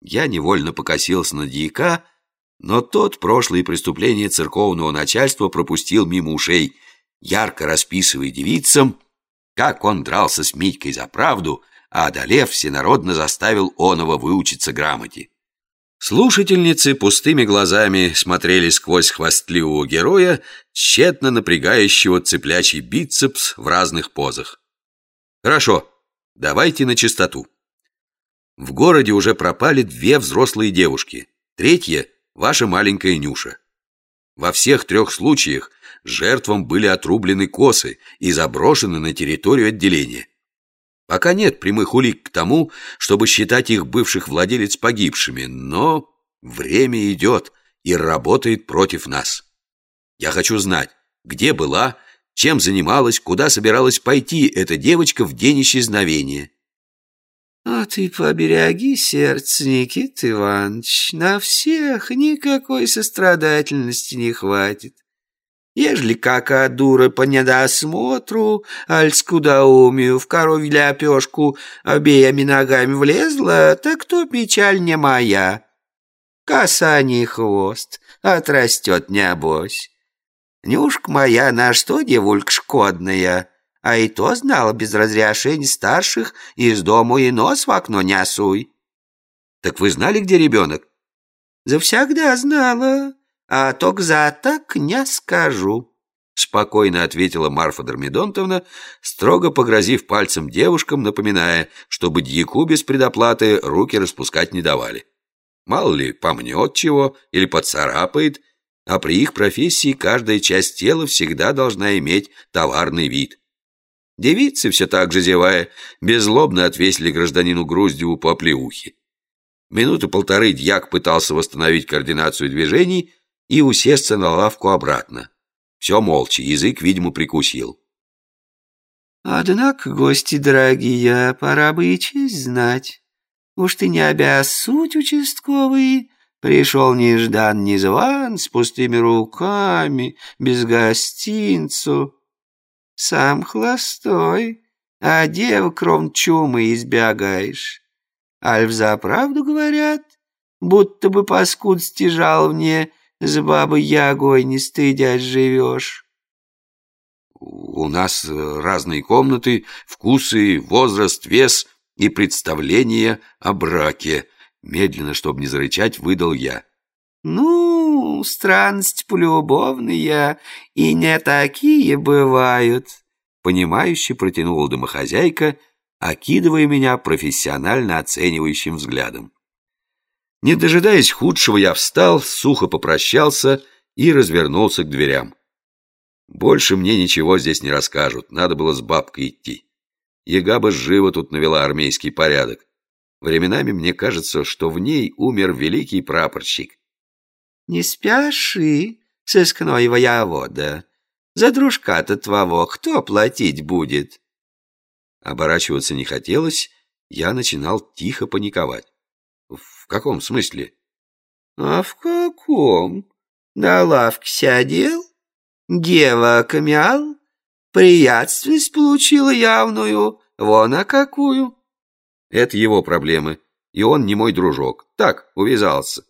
Я невольно покосился на дьяка, но тот прошлые преступления церковного начальства пропустил мимо ушей, ярко расписывая девицам, как он дрался с Митькой за правду, а одолев, всенародно заставил Онова выучиться грамоте. Слушательницы пустыми глазами смотрели сквозь хвастливого героя, тщетно напрягающего цыплячий бицепс в разных позах. Хорошо, давайте на чистоту. В городе уже пропали две взрослые девушки. Третья – ваша маленькая Нюша. Во всех трех случаях жертвам были отрублены косы и заброшены на территорию отделения. Пока нет прямых улик к тому, чтобы считать их бывших владелец погибшими, но время идет и работает против нас. Я хочу знать, где была, чем занималась, куда собиралась пойти эта девочка в день исчезновения. А ты побереги сердце, Никит Иванович, на всех никакой сострадательности не хватит. Ежели какая дура по недосмотру, аль скудоумию в коровью лепешку обеими ногами влезла, так то печаль не моя. Коса не хвост, отрастет небось. Нюшка моя на что девулька шкодная, а и то знала без разрешения старших из дому и нос в окно не осуй. Так вы знали, где ребенок? Завсегда знала, а только за так не скажу. Спокойно ответила Марфа Дормидонтовна, строго погрозив пальцем девушкам, напоминая, чтобы дьяку без предоплаты руки распускать не давали. Мало ли, помнет чего или поцарапает, а при их профессии каждая часть тела всегда должна иметь товарный вид. Девицы, все так же зевая, беззлобно отвесили гражданину Груздеву по оплеухе. Минуты полторы дьяк пытался восстановить координацию движений и усесться на лавку обратно. Все молча, язык, видимо, прикусил. «Однако, гости дорогие, пора бы и честь знать. Уж ты не обязсудь, участковый, пришел неждан-незван с пустыми руками, без гостинцу». Сам хлостой, а дев кром чумы избегаешь. Альф за правду говорят, будто бы паскуд стяжал мне, с бабой Ягой не стыдясь живешь. У нас разные комнаты, вкусы, возраст, вес и представления о браке. Медленно, чтобы не зарычать, выдал я. «Ну, странности полюбовные и не такие бывают», — понимающе протянула домохозяйка, окидывая меня профессионально оценивающим взглядом. Не дожидаясь худшего, я встал, сухо попрощался и развернулся к дверям. Больше мне ничего здесь не расскажут, надо было с бабкой идти. Яга бы живо тут навела армейский порядок. Временами мне кажется, что в ней умер великий прапорщик, не спяши, сыскной воевода. За дружка-то твоего кто платить будет? Оборачиваться не хотелось, я начинал тихо паниковать. В каком смысле? А в каком? На лавке сядел, дева камял, приятственность получила явную, вон а какую. Это его проблемы, и он не мой дружок. Так, увязался.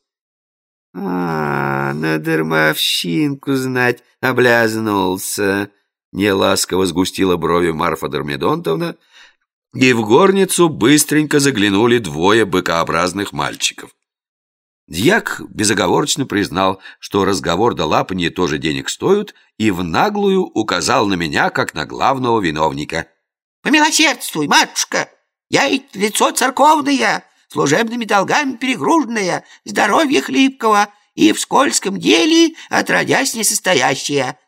«А, на дармовщинку знать облязнулся!» Неласково сгустила брови Марфа Дормидонтовна, и в горницу быстренько заглянули двое быкообразных мальчиков. Дьяк безоговорочно признал, что разговор до лапанья тоже денег стоят, и в наглую указал на меня, как на главного виновника. «Помилосердствуй, матушка! Я ведь лицо церковное, служебными долгами перегруженная, здоровье хлипкого и в скользком деле отродясь несостоящая.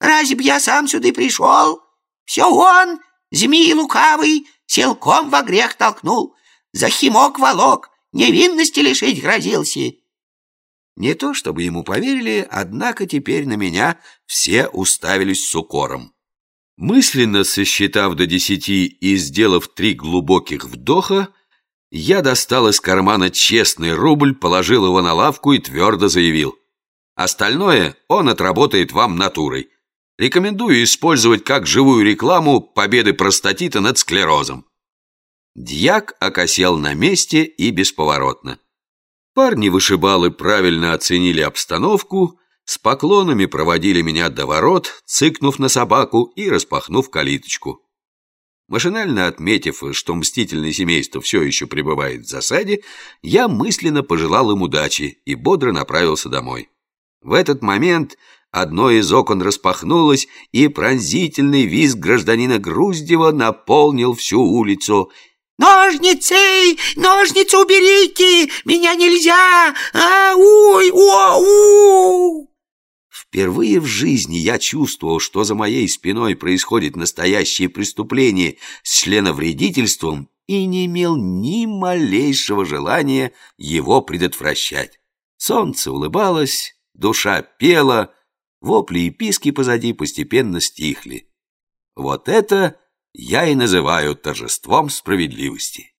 Разве б я сам сюда пришел? Все он, змей лукавый, силком во грех толкнул, за химок волок, невинности лишить грозился». Не то чтобы ему поверили, однако теперь на меня все уставились с укором. Мысленно сосчитав до десяти и сделав три глубоких вдоха, я достал из кармана честный рубль, положил его на лавку и твердо заявил. Остальное он отработает вам натурой. Рекомендую использовать как живую рекламу победы простатита над склерозом. Дьяк окосел на месте и бесповоротно. Парни-вышибалы правильно оценили обстановку, с поклонами проводили меня до ворот, цыкнув на собаку и распахнув калиточку. Машинально отметив, что мстительное семейство все еще пребывает в засаде, я мысленно пожелал им удачи и бодро направился домой. В этот момент одно из окон распахнулось, и пронзительный визг гражданина Груздева наполнил всю улицу. «Ножницы! Ножницы уберите! Меня нельзя! А, уй, о, у!» Впервые в жизни я чувствовал, что за моей спиной происходит настоящее преступление с членовредительством и не имел ни малейшего желания его предотвращать. Солнце улыбалось, душа пела, вопли и писки позади постепенно стихли. Вот это я и называю торжеством справедливости.